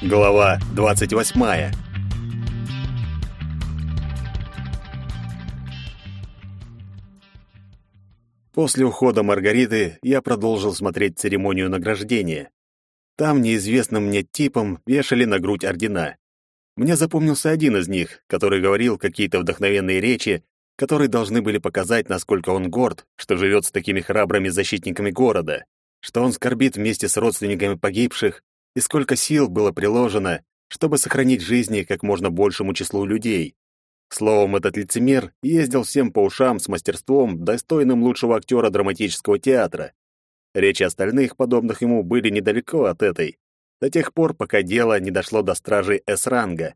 Глава 28. После ухода Маргариты я продолжил смотреть церемонию награждения. Там неизвестным мне типом вешали на грудь ордена. Мне запомнился один из них, который говорил какие-то вдохновенные речи, которые должны были показать, насколько он горд, что живет с такими храбрыми защитниками города, что он скорбит вместе с родственниками погибших, и сколько сил было приложено, чтобы сохранить жизни как можно большему числу людей. Словом, этот лицемер ездил всем по ушам с мастерством, достойным лучшего актера драматического театра. Речи остальных, подобных ему, были недалеко от этой, до тех пор, пока дело не дошло до стражей С-ранга.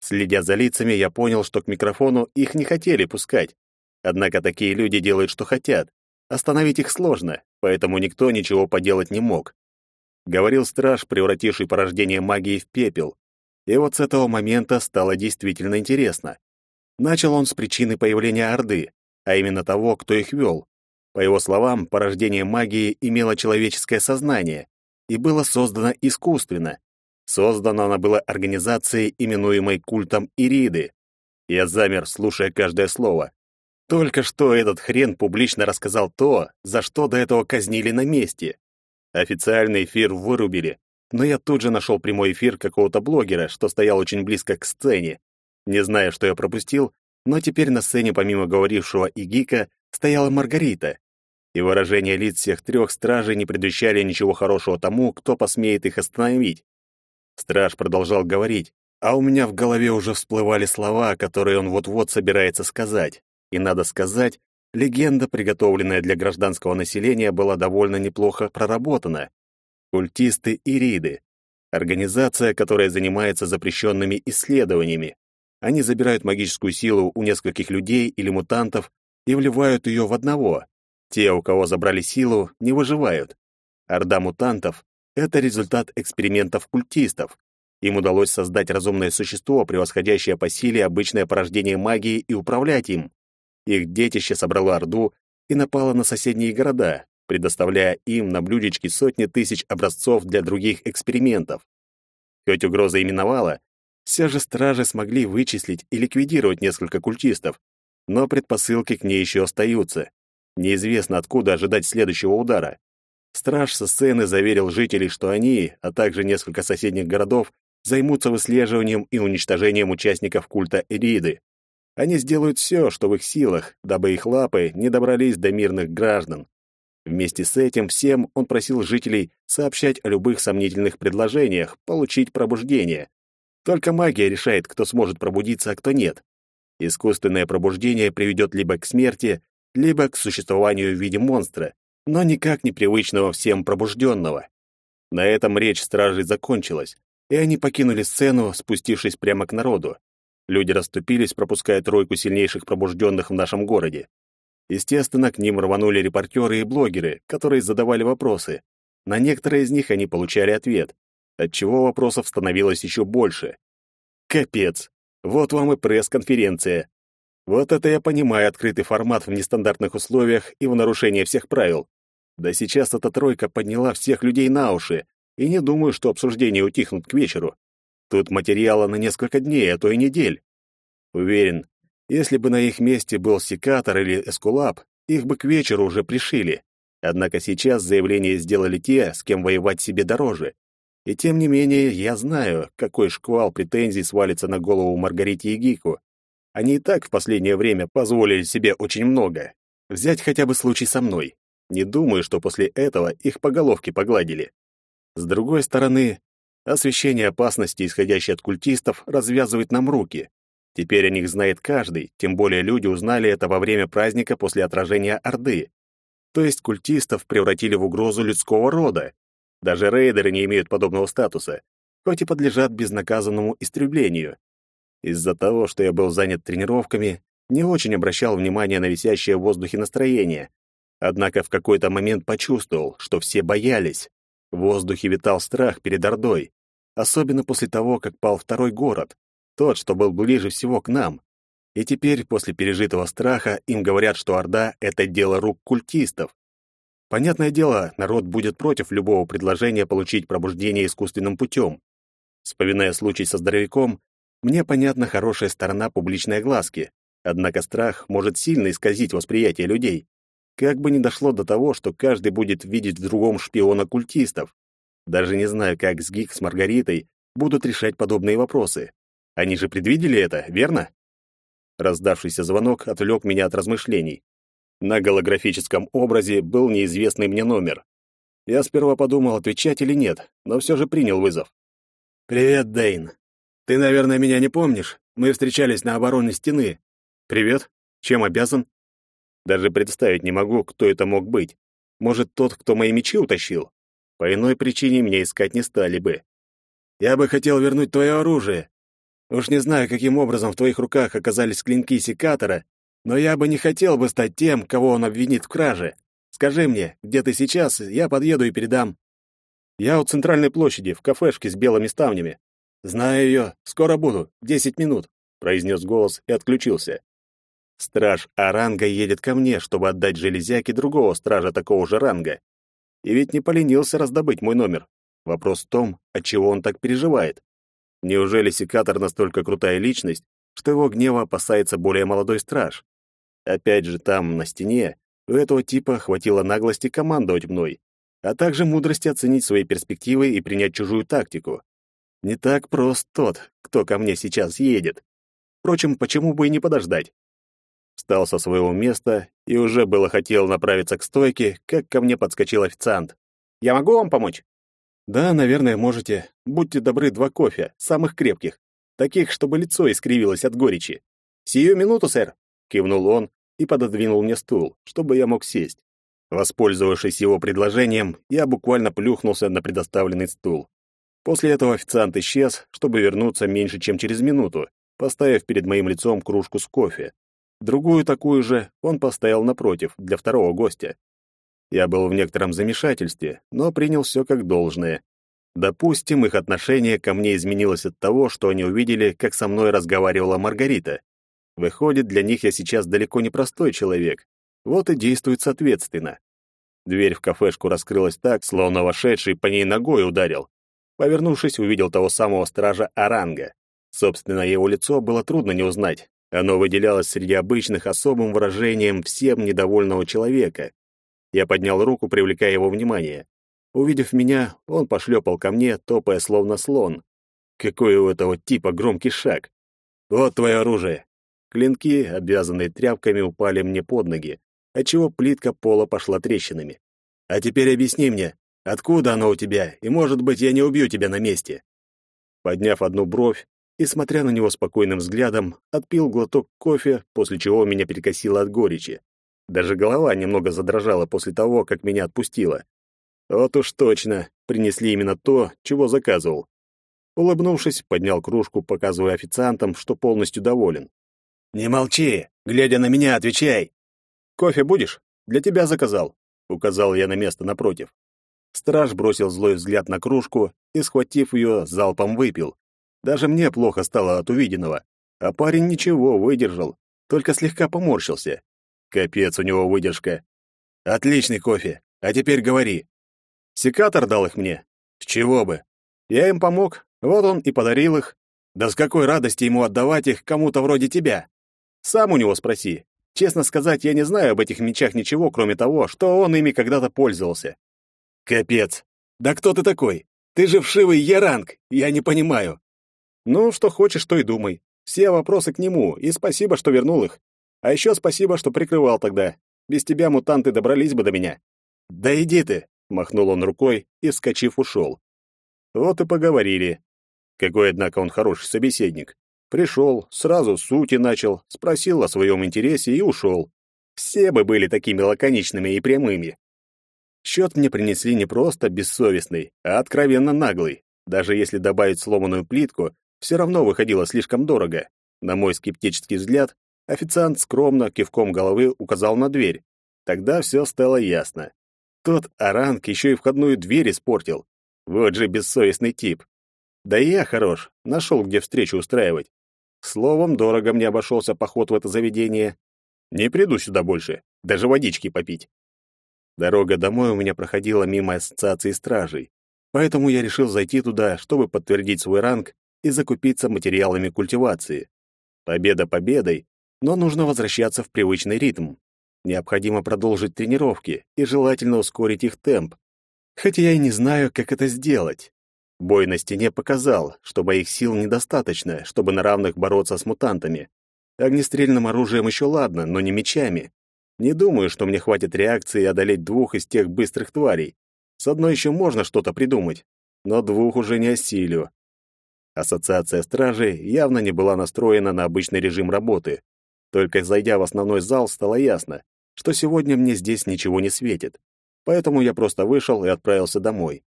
Следя за лицами, я понял, что к микрофону их не хотели пускать. Однако такие люди делают, что хотят. Остановить их сложно, поэтому никто ничего поделать не мог говорил страж, превративший порождение магии в пепел. И вот с этого момента стало действительно интересно. Начал он с причины появления Орды, а именно того, кто их вел. По его словам, порождение магии имело человеческое сознание и было создано искусственно. Создано оно было организацией, именуемой культом Ириды. Я замер, слушая каждое слово. Только что этот хрен публично рассказал то, за что до этого казнили на месте. Официальный эфир вырубили, но я тут же нашел прямой эфир какого-то блогера, что стоял очень близко к сцене. Не зная, что я пропустил, но теперь на сцене помимо говорившего и Гика стояла Маргарита. И выражения лиц всех трех стражей не предвещали ничего хорошего тому, кто посмеет их остановить. Страж продолжал говорить, а у меня в голове уже всплывали слова, которые он вот-вот собирается сказать. И надо сказать, Легенда, приготовленная для гражданского населения, была довольно неплохо проработана. Культисты Ириды. Организация, которая занимается запрещенными исследованиями. Они забирают магическую силу у нескольких людей или мутантов и вливают ее в одного. Те, у кого забрали силу, не выживают. Орда мутантов — это результат экспериментов культистов. Им удалось создать разумное существо, превосходящее по силе обычное порождение магии и управлять им. Их детище собрало Орду и напало на соседние города, предоставляя им на блюдечке сотни тысяч образцов для других экспериментов. Хоть угроза именовала, все же стражи смогли вычислить и ликвидировать несколько культистов, но предпосылки к ней еще остаются. Неизвестно, откуда ожидать следующего удара. Страж со сцены заверил жителей, что они, а также несколько соседних городов, займутся выслеживанием и уничтожением участников культа Эриды. Они сделают все, что в их силах, дабы их лапы не добрались до мирных граждан. Вместе с этим всем он просил жителей сообщать о любых сомнительных предложениях, получить пробуждение. Только магия решает, кто сможет пробудиться, а кто нет. Искусственное пробуждение приведет либо к смерти, либо к существованию в виде монстра, но никак не привычного всем пробужденного. На этом речь стражей закончилась, и они покинули сцену, спустившись прямо к народу. Люди расступились, пропуская тройку сильнейших пробужденных в нашем городе. Естественно, к ним рванули репортеры и блогеры, которые задавали вопросы. На некоторые из них они получали ответ, отчего вопросов становилось еще больше. Капец! Вот вам и пресс-конференция. Вот это я понимаю открытый формат в нестандартных условиях и в нарушение всех правил. Да сейчас эта тройка подняла всех людей на уши, и не думаю, что обсуждения утихнут к вечеру. Тут материала на несколько дней, а то и недель. Уверен, если бы на их месте был секатор или эскулап, их бы к вечеру уже пришили. Однако сейчас заявление сделали те, с кем воевать себе дороже. И тем не менее, я знаю, какой шквал претензий свалится на голову Маргарите и Гику. Они и так в последнее время позволили себе очень много. Взять хотя бы случай со мной. Не думаю, что после этого их по головке погладили. С другой стороны, Освещение опасности, исходящей от культистов, развязывает нам руки. Теперь о них знает каждый, тем более люди узнали это во время праздника после отражения Орды. То есть культистов превратили в угрозу людского рода. Даже рейдеры не имеют подобного статуса, хоть и подлежат безнаказанному истреблению. Из-за того, что я был занят тренировками, не очень обращал внимания на висящее в воздухе настроение. Однако в какой-то момент почувствовал, что все боялись. В воздухе витал страх перед Ордой, особенно после того, как пал второй город, тот, что был ближе всего к нам. И теперь, после пережитого страха, им говорят, что Орда — это дело рук культистов. Понятное дело, народ будет против любого предложения получить пробуждение искусственным путем. Вспоминая случай со здоровяком, мне понятна хорошая сторона публичной огласки, однако страх может сильно исказить восприятие людей. Как бы ни дошло до того, что каждый будет видеть в другом шпиона культистов. Даже не знаю, как с Гик с Маргаритой будут решать подобные вопросы. Они же предвидели это, верно? Раздавшийся звонок отвлек меня от размышлений. На голографическом образе был неизвестный мне номер. Я сперва подумал, отвечать или нет, но все же принял вызов. «Привет, Дэйн. Ты, наверное, меня не помнишь? Мы встречались на обороне стены». «Привет. Чем обязан?» Даже представить не могу, кто это мог быть. Может, тот, кто мои мечи утащил? По иной причине меня искать не стали бы. «Я бы хотел вернуть твое оружие. Уж не знаю, каким образом в твоих руках оказались клинки секатора, но я бы не хотел бы стать тем, кого он обвинит в краже. Скажи мне, где ты сейчас, я подъеду и передам. Я у центральной площади, в кафешке с белыми ставнями. Знаю ее, скоро буду, десять минут, произнес голос и отключился. Страж Аранга едет ко мне, чтобы отдать железяки другого стража такого же ранга. И ведь не поленился раздобыть мой номер. Вопрос в том, от чего он так переживает. Неужели секатор настолько крутая личность, что его гнева опасается более молодой страж? Опять же, там, на стене, у этого типа хватило наглости командовать мной, а также мудрости оценить свои перспективы и принять чужую тактику. Не так прост тот, кто ко мне сейчас едет. Впрочем, почему бы и не подождать? Встал со своего места и уже было хотел направиться к стойке, как ко мне подскочил официант. «Я могу вам помочь?» «Да, наверное, можете. Будьте добры, два кофе, самых крепких. Таких, чтобы лицо искривилось от горечи. Сию минуту, сэр!» — кивнул он и пододвинул мне стул, чтобы я мог сесть. Воспользовавшись его предложением, я буквально плюхнулся на предоставленный стул. После этого официант исчез, чтобы вернуться меньше, чем через минуту, поставив перед моим лицом кружку с кофе. Другую такую же он поставил напротив, для второго гостя. Я был в некотором замешательстве, но принял все как должное. Допустим, их отношение ко мне изменилось от того, что они увидели, как со мной разговаривала Маргарита. Выходит, для них я сейчас далеко не простой человек. Вот и действует соответственно. Дверь в кафешку раскрылась так, словно вошедший по ней ногой ударил. Повернувшись, увидел того самого стража Аранга. Собственно, его лицо было трудно не узнать. Оно выделялось среди обычных особым выражением всем недовольного человека. Я поднял руку, привлекая его внимание. Увидев меня, он пошлепал ко мне, топая словно слон. Какой у этого типа громкий шаг. Вот твое оружие. Клинки, обвязанные тряпками, упали мне под ноги, отчего плитка пола пошла трещинами. А теперь объясни мне, откуда оно у тебя, и, может быть, я не убью тебя на месте. Подняв одну бровь и, смотря на него спокойным взглядом, отпил глоток кофе, после чего меня перекосило от горечи. Даже голова немного задрожала после того, как меня отпустило. Вот уж точно, принесли именно то, чего заказывал. Улыбнувшись, поднял кружку, показывая официантам, что полностью доволен. «Не молчи! Глядя на меня, отвечай!» «Кофе будешь? Для тебя заказал», — указал я на место напротив. Страж бросил злой взгляд на кружку и, схватив ее, залпом выпил. Даже мне плохо стало от увиденного, а парень ничего, выдержал, только слегка поморщился. Капец у него выдержка. Отличный кофе. А теперь говори. Секатор дал их мне. С чего бы? Я им помог. Вот он и подарил их. Да с какой радости ему отдавать их кому-то вроде тебя? Сам у него спроси. Честно сказать, я не знаю об этих мечах ничего, кроме того, что он ими когда-то пользовался. Капец. Да кто ты такой? Ты же вшивый Яранг. Я не понимаю. Ну, что хочешь, то и думай. Все вопросы к нему, и спасибо, что вернул их. А еще спасибо, что прикрывал тогда. Без тебя мутанты добрались бы до меня. Да иди ты, махнул он рукой и, вскочив, ушел. Вот и поговорили. Какой, однако, он хороший собеседник. Пришел, сразу сути начал, спросил о своем интересе и ушел. Все бы были такими лаконичными и прямыми. Счет мне принесли не просто бессовестный, а откровенно наглый. Даже если добавить сломанную плитку, все равно выходило слишком дорого. На мой скептический взгляд, Официант скромно кивком головы указал на дверь. Тогда все стало ясно. Тот оранг еще и входную дверь испортил. Вот же бессовестный тип. Да и я хорош, нашел, где встречу устраивать. Словом, дорого мне обошелся поход в это заведение. Не приду сюда больше, даже водички попить. Дорога домой у меня проходила мимо ассоциации стражей. Поэтому я решил зайти туда, чтобы подтвердить свой ранг и закупиться материалами культивации. Победа победой, но нужно возвращаться в привычный ритм. Необходимо продолжить тренировки и желательно ускорить их темп. Хотя я и не знаю, как это сделать. Бой на стене показал, что моих сил недостаточно, чтобы на равных бороться с мутантами. Огнестрельным оружием еще ладно, но не мечами. Не думаю, что мне хватит реакции одолеть двух из тех быстрых тварей. С одной еще можно что-то придумать, но двух уже не осилю. Ассоциация стражей явно не была настроена на обычный режим работы. Только зайдя в основной зал, стало ясно, что сегодня мне здесь ничего не светит. Поэтому я просто вышел и отправился домой.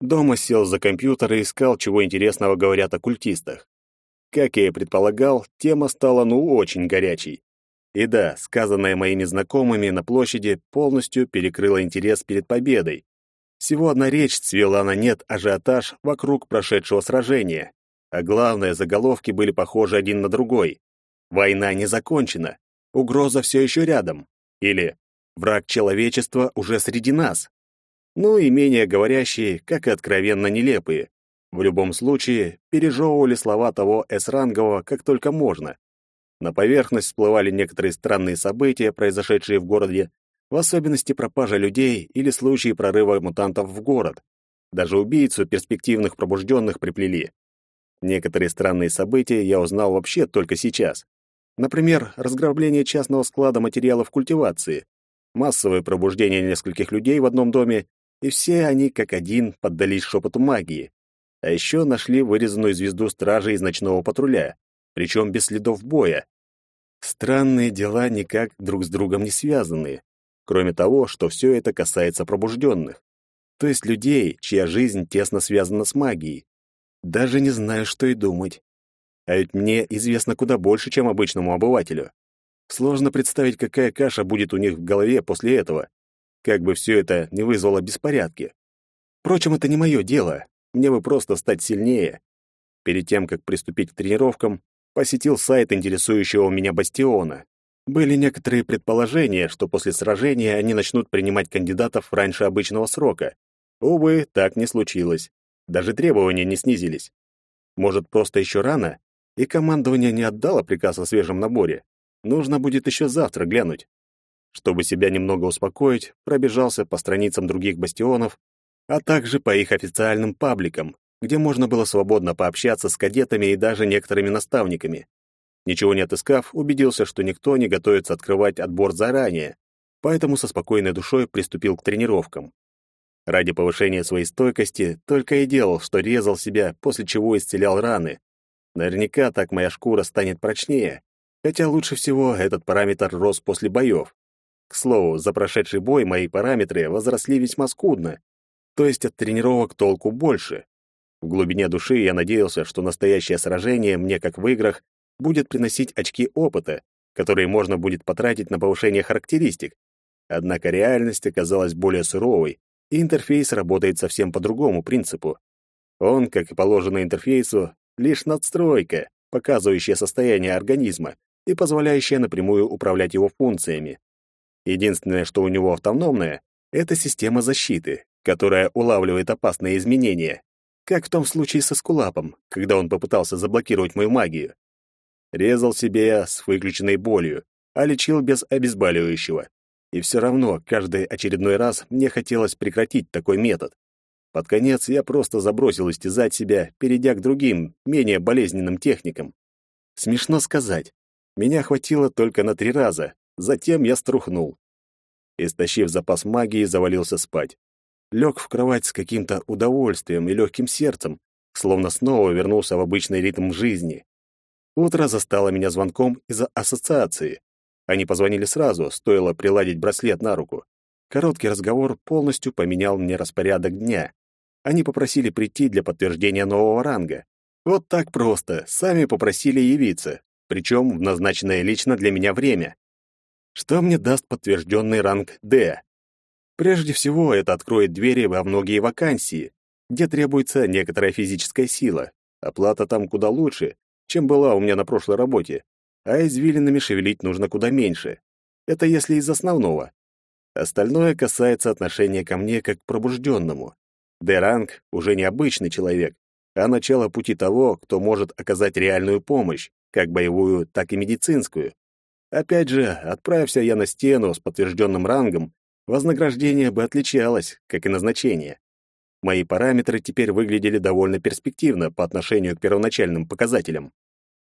Дома сел за компьютер и искал, чего интересного говорят о культистах. Как я и предполагал, тема стала ну очень горячей. И да, сказанное моими знакомыми на площади полностью перекрыло интерес перед победой. Всего одна речь свела на нет ажиотаж вокруг прошедшего сражения. А главное, заголовки были похожи один на другой. «Война не закончена. Угроза все еще рядом». Или «Враг человечества уже среди нас». Ну и менее говорящие, как и откровенно нелепые. В любом случае, пережевывали слова того С-рангового как только можно. На поверхность всплывали некоторые странные события, произошедшие в городе, в особенности пропажа людей или случаи прорыва мутантов в город. Даже убийцу перспективных пробужденных приплели. Некоторые странные события я узнал вообще только сейчас. Например, разграбление частного склада материалов культивации, массовое пробуждение нескольких людей в одном доме, и все они как один поддались шепоту магии. А еще нашли вырезанную звезду стражи из ночного патруля, причем без следов боя. Странные дела никак друг с другом не связаны, кроме того, что все это касается пробужденных, то есть людей, чья жизнь тесно связана с магией. Даже не знаю, что и думать. А ведь мне известно куда больше, чем обычному обывателю. Сложно представить, какая каша будет у них в голове после этого. Как бы все это не вызвало беспорядки. Впрочем, это не мое дело. Мне бы просто стать сильнее. Перед тем, как приступить к тренировкам, посетил сайт интересующего меня бастиона. Были некоторые предположения, что после сражения они начнут принимать кандидатов раньше обычного срока. Увы, так не случилось. Даже требования не снизились. Может, просто еще рано, и командование не отдало приказ о свежем наборе. Нужно будет еще завтра глянуть. Чтобы себя немного успокоить, пробежался по страницам других бастионов, а также по их официальным пабликам, где можно было свободно пообщаться с кадетами и даже некоторыми наставниками. Ничего не отыскав, убедился, что никто не готовится открывать отбор заранее, поэтому со спокойной душой приступил к тренировкам. Ради повышения своей стойкости только и делал, что резал себя, после чего исцелял раны. Наверняка так моя шкура станет прочнее, хотя лучше всего этот параметр рос после боев. К слову, за прошедший бой мои параметры возросли весьма скудно, то есть от тренировок толку больше. В глубине души я надеялся, что настоящее сражение мне, как в играх, будет приносить очки опыта, которые можно будет потратить на повышение характеристик. Однако реальность оказалась более суровой, интерфейс работает совсем по другому принципу. Он, как и положено интерфейсу, лишь надстройка, показывающая состояние организма и позволяющая напрямую управлять его функциями. Единственное, что у него автономное, это система защиты, которая улавливает опасные изменения, как в том случае со Скулапом, когда он попытался заблокировать мою магию. Резал себе с выключенной болью, а лечил без обезболивающего. И все равно каждый очередной раз мне хотелось прекратить такой метод. Под конец я просто забросил истязать себя, перейдя к другим, менее болезненным техникам. Смешно сказать. Меня хватило только на три раза, затем я струхнул. Истощив запас магии, завалился спать. Лег в кровать с каким-то удовольствием и легким сердцем, словно снова вернулся в обычный ритм жизни. Утро застало меня звонком из-за ассоциации. Они позвонили сразу, стоило приладить браслет на руку. Короткий разговор полностью поменял мне распорядок дня. Они попросили прийти для подтверждения нового ранга. Вот так просто, сами попросили явиться, причем в назначенное лично для меня время. Что мне даст подтвержденный ранг «Д»? Прежде всего, это откроет двери во многие вакансии, где требуется некоторая физическая сила. Оплата там куда лучше, чем была у меня на прошлой работе а извилинами шевелить нужно куда меньше. Это если из основного. Остальное касается отношения ко мне как к пробужденному. Д-ранг уже не обычный человек, а начало пути того, кто может оказать реальную помощь, как боевую, так и медицинскую. Опять же, отправься я на стену с подтвержденным рангом, вознаграждение бы отличалось, как и назначение. Мои параметры теперь выглядели довольно перспективно по отношению к первоначальным показателям.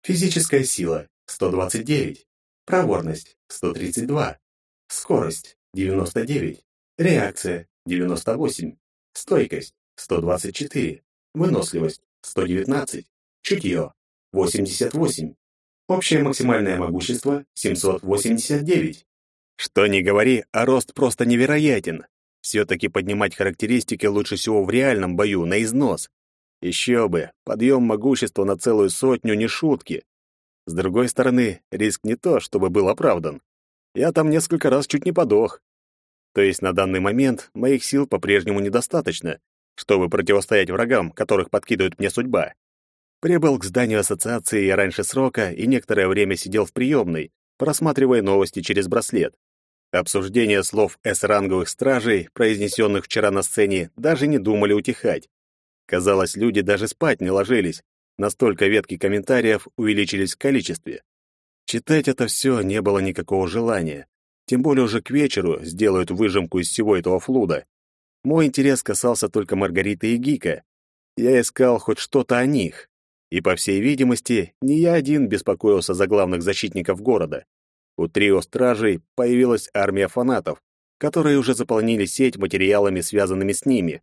Физическая сила — 129. Проворность — 132. Скорость — 99. Реакция — 98. Стойкость — 124. Выносливость — 119. Чутье — 88. Общее максимальное могущество — 789. Что ни говори, а рост просто невероятен. Все-таки поднимать характеристики лучше всего в реальном бою, на износ. Еще бы, подъем могущества на целую сотню не шутки. С другой стороны, риск не то, чтобы был оправдан. Я там несколько раз чуть не подох. То есть на данный момент моих сил по-прежнему недостаточно, чтобы противостоять врагам, которых подкидывает мне судьба. Прибыл к зданию ассоциации я раньше срока и некоторое время сидел в приемной, просматривая новости через браслет. Обсуждение слов С-ранговых стражей, произнесенных вчера на сцене, даже не думали утихать. Казалось, люди даже спать не ложились, настолько ветки комментариев увеличились в количестве. Читать это все не было никакого желания. Тем более уже к вечеру сделают выжимку из всего этого флуда. Мой интерес касался только Маргариты и Гика. Я искал хоть что-то о них. И, по всей видимости, не я один беспокоился за главных защитников города. У трио стражей появилась армия фанатов, которые уже заполнили сеть материалами, связанными с ними.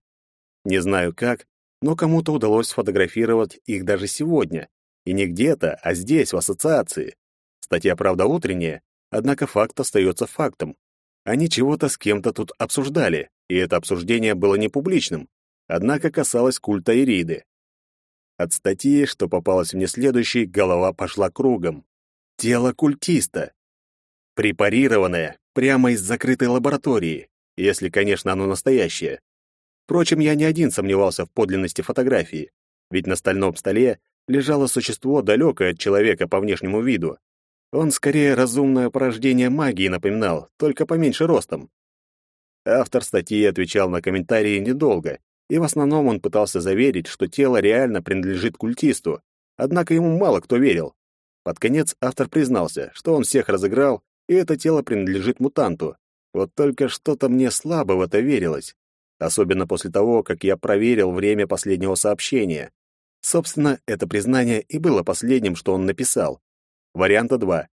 Не знаю как, но кому-то удалось сфотографировать их даже сегодня. И не где-то, а здесь, в ассоциации. Статья, правда, утренняя, однако факт остается фактом. Они чего-то с кем-то тут обсуждали, и это обсуждение было не публичным, однако касалось культа Ириды. От статьи, что попалось мне следующей, голова пошла кругом. Тело культиста. Препарированное, прямо из закрытой лаборатории, если, конечно, оно настоящее. Впрочем, я не один сомневался в подлинности фотографии, ведь на стальном столе лежало существо, далекое от человека по внешнему виду. Он скорее разумное порождение магии напоминал, только поменьше ростом. Автор статьи отвечал на комментарии недолго, и в основном он пытался заверить, что тело реально принадлежит культисту, однако ему мало кто верил. Под конец автор признался, что он всех разыграл, и это тело принадлежит мутанту. Вот только что-то мне слабо в это верилось особенно после того, как я проверил время последнего сообщения. Собственно, это признание и было последним, что он написал. Варианта два.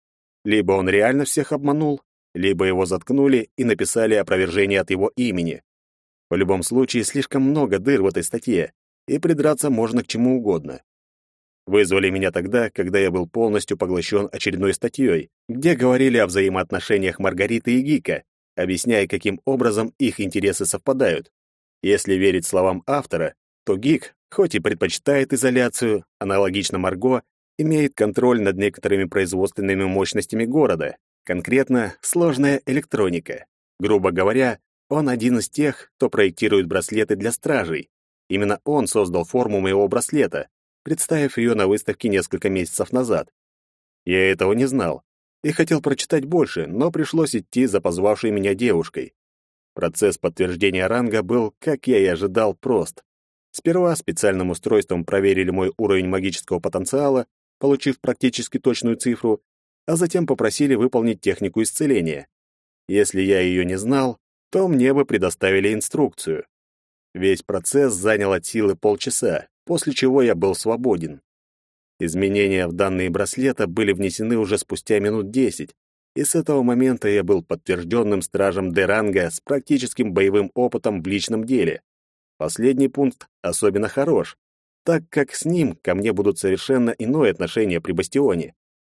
Либо он реально всех обманул, либо его заткнули и написали опровержение от его имени. В любом случае, слишком много дыр в этой статье, и придраться можно к чему угодно. Вызвали меня тогда, когда я был полностью поглощен очередной статьей, где говорили о взаимоотношениях Маргариты и Гика, объясняя, каким образом их интересы совпадают. Если верить словам автора, то Гик, хоть и предпочитает изоляцию, аналогично Марго, имеет контроль над некоторыми производственными мощностями города, конкретно сложная электроника. Грубо говоря, он один из тех, кто проектирует браслеты для стражей. Именно он создал форму моего браслета, представив ее на выставке несколько месяцев назад. Я этого не знал, и хотел прочитать больше, но пришлось идти за позвавшей меня девушкой. Процесс подтверждения ранга был, как я и ожидал, прост. Сперва специальным устройством проверили мой уровень магического потенциала, получив практически точную цифру, а затем попросили выполнить технику исцеления. Если я ее не знал, то мне бы предоставили инструкцию. Весь процесс занял от силы полчаса, после чего я был свободен. Изменения в данные браслета были внесены уже спустя минут десять, и с этого момента я был подтвержденным стражем Деранга с практическим боевым опытом в личном деле. Последний пункт особенно хорош, так как с ним ко мне будут совершенно иное отношение при бастионе.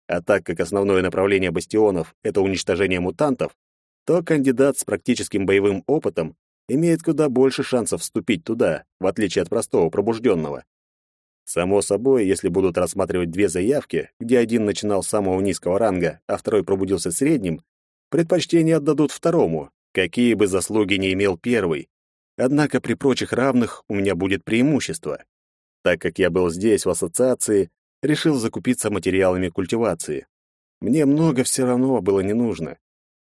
А так как основное направление бастионов — это уничтожение мутантов, то кандидат с практическим боевым опытом имеет куда больше шансов вступить туда, в отличие от простого пробужденного. Само собой, если будут рассматривать две заявки, где один начинал с самого низкого ранга, а второй пробудился средним, предпочтение отдадут второму, какие бы заслуги не имел первый. Однако при прочих равных у меня будет преимущество. Так как я был здесь, в ассоциации, решил закупиться материалами культивации. Мне много все равно было не нужно.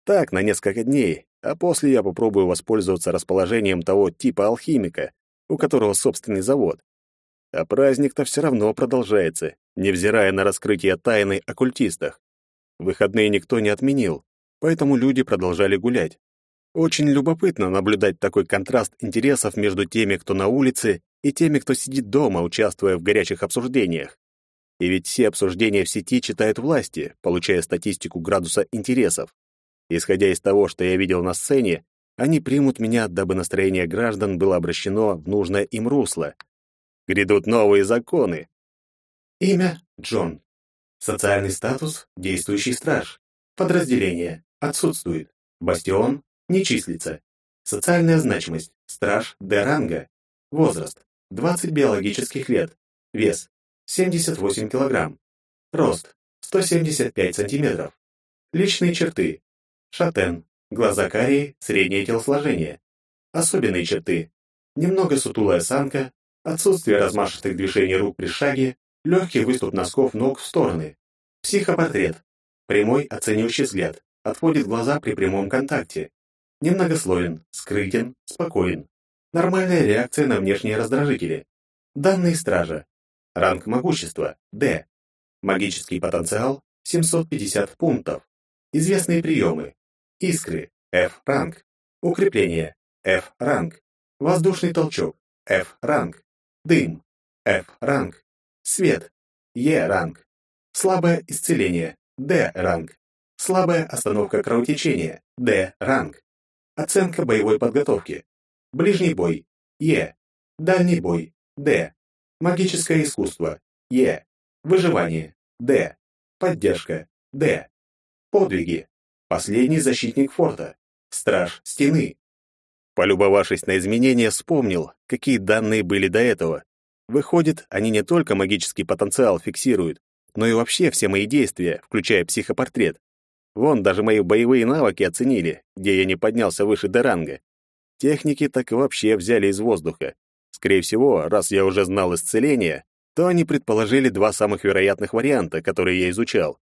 Так, на несколько дней, а после я попробую воспользоваться расположением того типа алхимика, у которого собственный завод. А праздник-то все равно продолжается, невзирая на раскрытие тайны о культистах. Выходные никто не отменил, поэтому люди продолжали гулять. Очень любопытно наблюдать такой контраст интересов между теми, кто на улице, и теми, кто сидит дома, участвуя в горячих обсуждениях. И ведь все обсуждения в сети читают власти, получая статистику градуса интересов. Исходя из того, что я видел на сцене, они примут меня, дабы настроение граждан было обращено в нужное им русло. Грядут новые законы. Имя – Джон. Социальный статус – действующий страж. Подразделение – отсутствует. Бастион – не числится. Социальная значимость – страж Д-ранга. Возраст – 20 биологических лет. Вес – 78 килограмм. Рост – 175 сантиметров. Личные черты – шатен, глаза карие, среднее телосложение. Особенные черты – немного сутулая осанка, отсутствие размашистых движений рук при шаге, легкий выступ носков ног в стороны. Психопортрет – прямой оценивающий взгляд, отводит глаза при прямом контакте. Немногословен, скрытен, спокоен. Нормальная реакция на внешние раздражители. Данные стража. Ранг могущества – D. Магический потенциал – 750 пунктов. Известные приемы. Искры – F-ранг. Укрепление – F-ранг. Воздушный толчок – F-ранг. Дым – F-ранг. Свет – E-ранг. Слабое исцеление – D-ранг. Слабая остановка кровотечения – D-ранг. Оценка боевой подготовки. Ближний бой – Е. Дальний бой – Д. Магическое искусство – Е. Выживание – Д. Поддержка – Д. Подвиги. Последний защитник форта. Страж стены. Полюбовавшись на изменения, вспомнил, какие данные были до этого. Выходит, они не только магический потенциал фиксируют, но и вообще все мои действия, включая психопортрет. Вон, даже мои боевые навыки оценили, где я не поднялся выше Деранга. Техники так вообще взяли из воздуха. Скорее всего, раз я уже знал исцеление, то они предположили два самых вероятных варианта, которые я изучал.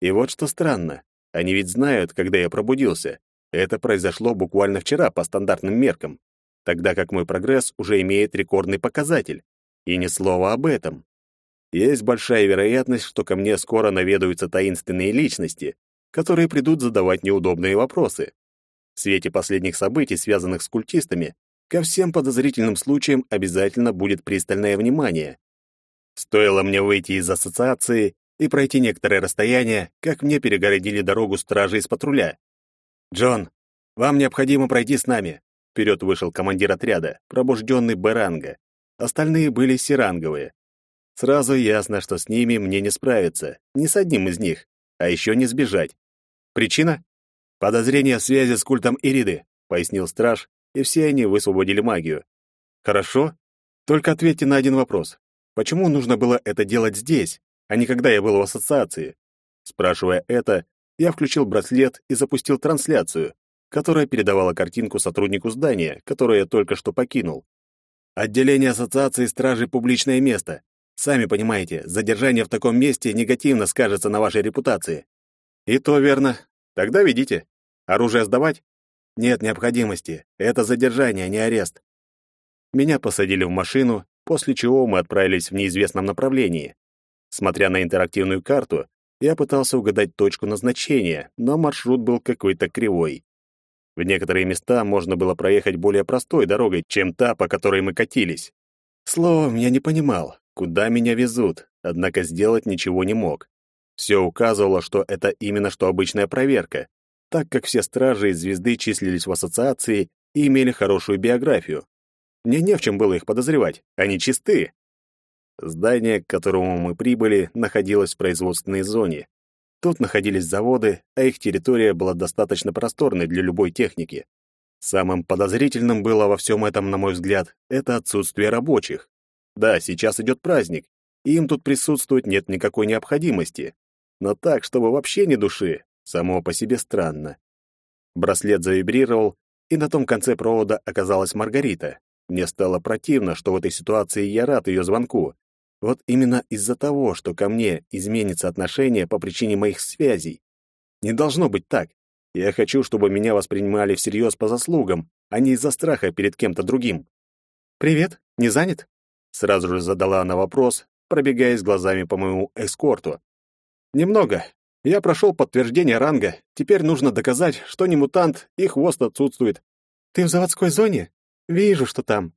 И вот что странно. Они ведь знают, когда я пробудился. Это произошло буквально вчера по стандартным меркам, тогда как мой прогресс уже имеет рекордный показатель. И ни слова об этом. Есть большая вероятность, что ко мне скоро наведаются таинственные личности, которые придут задавать неудобные вопросы. В свете последних событий, связанных с культистами, ко всем подозрительным случаям обязательно будет пристальное внимание. Стоило мне выйти из ассоциации и пройти некоторое расстояние, как мне перегородили дорогу стражи из патруля. «Джон, вам необходимо пройти с нами», — вперед вышел командир отряда, пробужденный Беранга. Остальные были сиранговые. Сразу ясно, что с ними мне не справиться, ни с одним из них, а еще не сбежать. Причина? Подозрение в связи с культом Ириды, пояснил страж, и все они высвободили магию. Хорошо. Только ответьте на один вопрос. Почему нужно было это делать здесь, а не когда я был в ассоциации? Спрашивая это, я включил браслет и запустил трансляцию, которая передавала картинку сотруднику здания, которое я только что покинул. Отделение ассоциации стражей публичное место. Сами понимаете, задержание в таком месте негативно скажется на вашей репутации. И то верно. Тогда ведите. Оружие сдавать? Нет необходимости. Это задержание, а не арест. Меня посадили в машину, после чего мы отправились в неизвестном направлении. Смотря на интерактивную карту, я пытался угадать точку назначения, но маршрут был какой-то кривой. В некоторые места можно было проехать более простой дорогой, чем та, по которой мы катились. Словом, я не понимал, куда меня везут, однако сделать ничего не мог. Все указывало, что это именно что обычная проверка, так как все стражи из звезды числились в ассоциации и имели хорошую биографию. Мне не в чем было их подозревать, они чисты. Здание, к которому мы прибыли, находилось в производственной зоне. Тут находились заводы, а их территория была достаточно просторной для любой техники. Самым подозрительным было во всем этом, на мой взгляд, это отсутствие рабочих. Да, сейчас идет праздник, и им тут присутствовать нет никакой необходимости но так, чтобы вообще ни души, само по себе странно. Браслет завибрировал, и на том конце провода оказалась Маргарита. Мне стало противно, что в этой ситуации я рад ее звонку. Вот именно из-за того, что ко мне изменится отношение по причине моих связей. Не должно быть так. Я хочу, чтобы меня воспринимали всерьез по заслугам, а не из-за страха перед кем-то другим. «Привет, не занят?» Сразу же задала она вопрос, пробегаясь глазами по моему эскорту. «Немного. Я прошел подтверждение ранга. Теперь нужно доказать, что не мутант и хвост отсутствует. Ты в заводской зоне? Вижу, что там.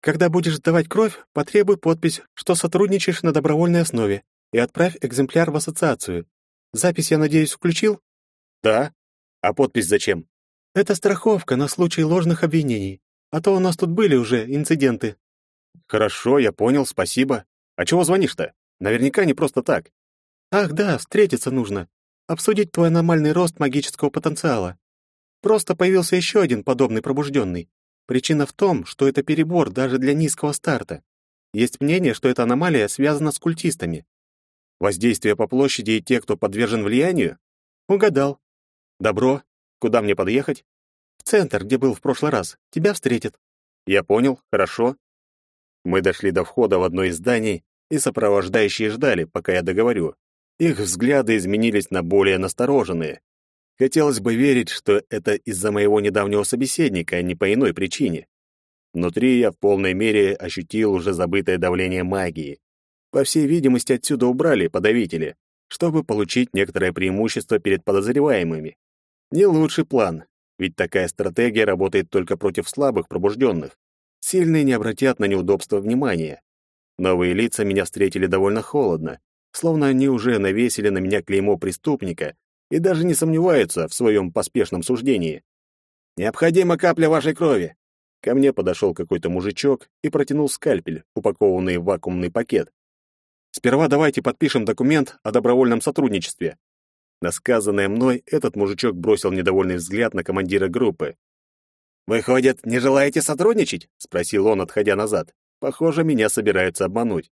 Когда будешь сдавать кровь, потребуй подпись, что сотрудничаешь на добровольной основе, и отправь экземпляр в ассоциацию. Запись, я надеюсь, включил? Да. А подпись зачем? Это страховка на случай ложных обвинений. А то у нас тут были уже инциденты. Хорошо, я понял, спасибо. А чего звонишь-то? Наверняка не просто так. Ах, да, встретиться нужно. Обсудить твой аномальный рост магического потенциала. Просто появился еще один подобный пробужденный. Причина в том, что это перебор даже для низкого старта. Есть мнение, что эта аномалия связана с культистами. Воздействие по площади и те, кто подвержен влиянию? Угадал. Добро. Куда мне подъехать? В центр, где был в прошлый раз. Тебя встретят. Я понял, хорошо. Мы дошли до входа в одно из зданий, и сопровождающие ждали, пока я договорю. Их взгляды изменились на более настороженные. Хотелось бы верить, что это из-за моего недавнего собеседника, а не по иной причине. Внутри я в полной мере ощутил уже забытое давление магии. По всей видимости, отсюда убрали подавители, чтобы получить некоторое преимущество перед подозреваемыми. Не лучший план, ведь такая стратегия работает только против слабых пробужденных. Сильные не обратят на неудобства внимания. Новые лица меня встретили довольно холодно, словно они уже навесили на меня клеймо преступника и даже не сомневаются в своем поспешном суждении. «Необходима капля вашей крови!» Ко мне подошел какой-то мужичок и протянул скальпель, упакованный в вакуумный пакет. «Сперва давайте подпишем документ о добровольном сотрудничестве». На сказанное мной этот мужичок бросил недовольный взгляд на командира группы. «Выходит, не желаете сотрудничать?» — спросил он, отходя назад. «Похоже, меня собираются обмануть».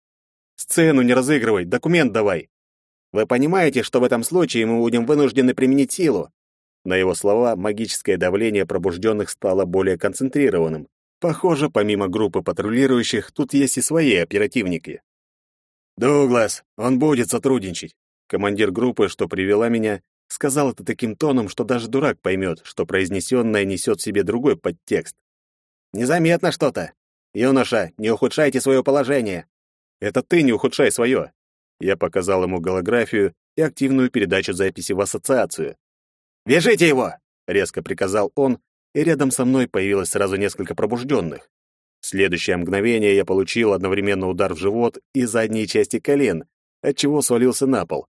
«Сцену не разыгрывай, документ давай!» Вы понимаете, что в этом случае мы будем вынуждены применить силу?» На его слова магическое давление пробужденных стало более концентрированным. Похоже, помимо группы патрулирующих, тут есть и свои оперативники. «Дуглас, он будет сотрудничать!» Командир группы, что привела меня, сказал это таким тоном, что даже дурак поймет, что произнесенное несет в себе другой подтекст. «Незаметно что-то. Юноша, не ухудшайте свое положение. Это ты не ухудшай свое. Я показал ему голографию и активную передачу записи в ассоциацию. «Вяжите его!» — резко приказал он, и рядом со мной появилось сразу несколько пробужденных. В следующее мгновение я получил одновременно удар в живот и задние части колен, отчего свалился на пол.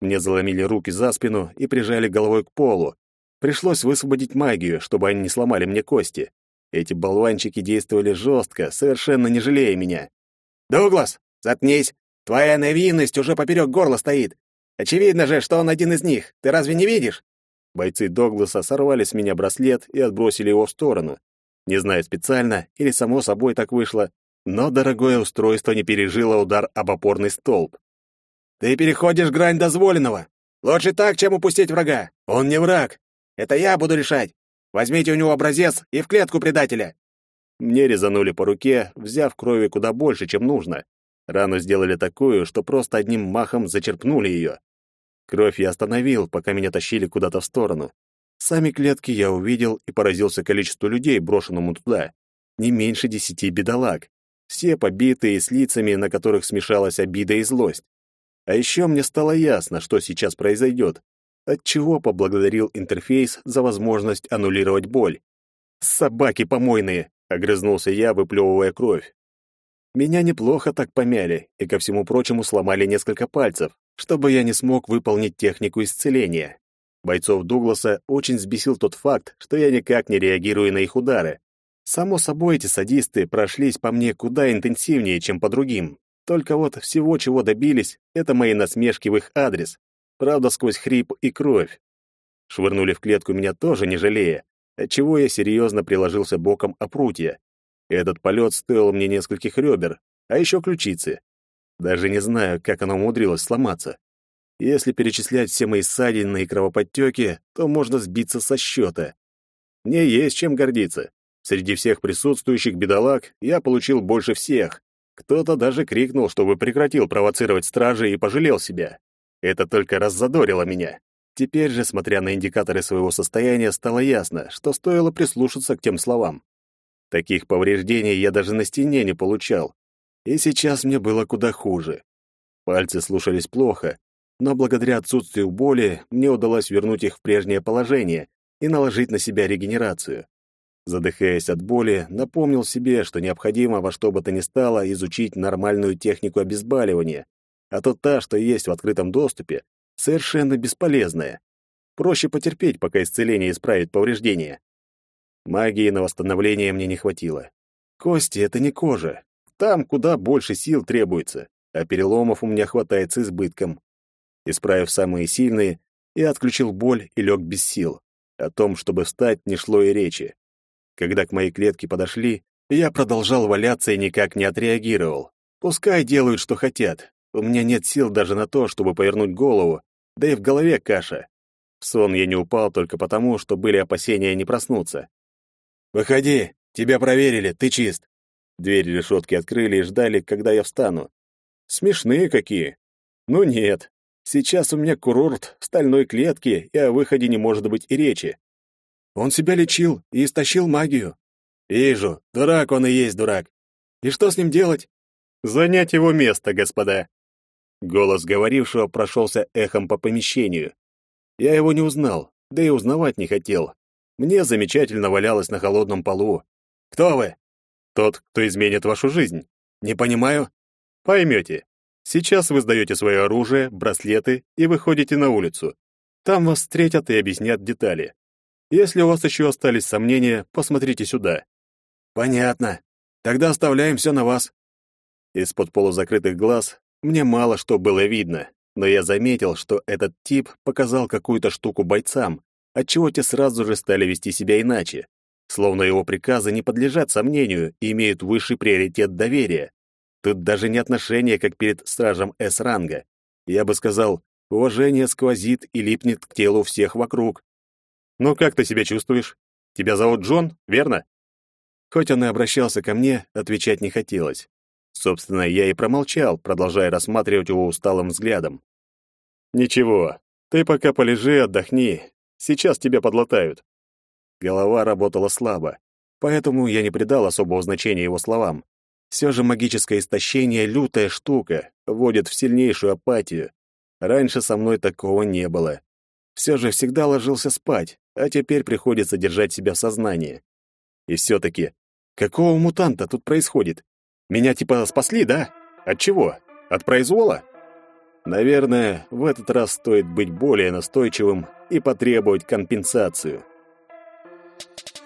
Мне заломили руки за спину и прижали головой к полу. Пришлось высвободить магию, чтобы они не сломали мне кости. Эти болванчики действовали жестко, совершенно не жалея меня. «Дуглас, заткнись! Твоя невинность уже поперек горла стоит. Очевидно же, что он один из них. Ты разве не видишь?» Бойцы Догласа сорвали с меня браслет и отбросили его в сторону. Не знаю, специально или само собой так вышло, но дорогое устройство не пережило удар об опорный столб. «Ты переходишь грань дозволенного. Лучше так, чем упустить врага. Он не враг. Это я буду решать. Возьмите у него образец и в клетку предателя». Мне резанули по руке, взяв крови куда больше, чем нужно. Рану сделали такую, что просто одним махом зачерпнули ее. Кровь я остановил, пока меня тащили куда-то в сторону. Сами клетки я увидел и поразился количеству людей, брошенному туда. Не меньше десяти бедолаг. Все побитые с лицами, на которых смешалась обида и злость. А еще мне стало ясно, что сейчас произойдет. Отчего поблагодарил интерфейс за возможность аннулировать боль. «Собаки помойные!» — огрызнулся я, выплевывая кровь. Меня неплохо так помяли и, ко всему прочему, сломали несколько пальцев, чтобы я не смог выполнить технику исцеления. Бойцов Дугласа очень взбесил тот факт, что я никак не реагирую на их удары. Само собой, эти садисты прошлись по мне куда интенсивнее, чем по другим. Только вот всего, чего добились, это мои насмешки в их адрес. Правда, сквозь хрип и кровь. Швырнули в клетку меня тоже не жалея, отчего я серьезно приложился боком о прутья. Этот полет стоил мне нескольких ребер, а еще ключицы. Даже не знаю, как оно умудрилось сломаться. Если перечислять все мои ссадины и кровоподтеки, то можно сбиться со счета. Мне есть чем гордиться. Среди всех присутствующих бедолаг я получил больше всех. Кто-то даже крикнул, чтобы прекратил провоцировать стражей и пожалел себя. Это только раззадорило меня. Теперь же, смотря на индикаторы своего состояния, стало ясно, что стоило прислушаться к тем словам. Таких повреждений я даже на стене не получал. И сейчас мне было куда хуже. Пальцы слушались плохо, но благодаря отсутствию боли мне удалось вернуть их в прежнее положение и наложить на себя регенерацию. Задыхаясь от боли, напомнил себе, что необходимо во что бы то ни стало изучить нормальную технику обезболивания, а то та, что есть в открытом доступе, совершенно бесполезная. Проще потерпеть, пока исцеление исправит повреждения. Магии на восстановление мне не хватило. Кости — это не кожа. Там куда больше сил требуется, а переломов у меня хватает с избытком. Исправив самые сильные, я отключил боль и лег без сил. О том, чтобы встать, не шло и речи. Когда к моей клетке подошли, я продолжал валяться и никак не отреагировал. Пускай делают, что хотят. У меня нет сил даже на то, чтобы повернуть голову, да и в голове каша. В сон я не упал только потому, что были опасения не проснуться. «Выходи, тебя проверили, ты чист». Дверь решетки открыли и ждали, когда я встану. Смешные какие. Ну нет, сейчас у меня курорт в стальной клетке, и о выходе не может быть и речи. Он себя лечил и истощил магию. Вижу, дурак он и есть дурак. И что с ним делать? Занять его место, господа. Голос говорившего прошелся эхом по помещению. Я его не узнал, да и узнавать не хотел. Мне замечательно валялось на холодном полу. «Кто вы?» «Тот, кто изменит вашу жизнь». «Не понимаю». «Поймете. Сейчас вы сдаете свое оружие, браслеты и выходите на улицу. Там вас встретят и объяснят детали. Если у вас еще остались сомнения, посмотрите сюда». «Понятно. Тогда оставляем все на вас». Из-под полузакрытых глаз мне мало что было видно, но я заметил, что этот тип показал какую-то штуку бойцам, отчего те сразу же стали вести себя иначе, словно его приказы не подлежат сомнению и имеют высший приоритет доверия. Тут даже не отношение, как перед стражем С-ранга. Я бы сказал, уважение сквозит и липнет к телу всех вокруг. «Ну как ты себя чувствуешь? Тебя зовут Джон, верно?» Хоть он и обращался ко мне, отвечать не хотелось. Собственно, я и промолчал, продолжая рассматривать его усталым взглядом. «Ничего, ты пока полежи, отдохни. Сейчас тебя подлатают». Голова работала слабо, поэтому я не придал особого значения его словам. Все же магическое истощение — лютая штука, вводит в сильнейшую апатию. Раньше со мной такого не было. Все же всегда ложился спать, а теперь приходится держать себя в сознании. И все-таки, какого мутанта тут происходит? Меня типа спасли, да? От чего? От произвола? Наверное, в этот раз стоит быть более настойчивым и потребовать компенсацию. Thank you.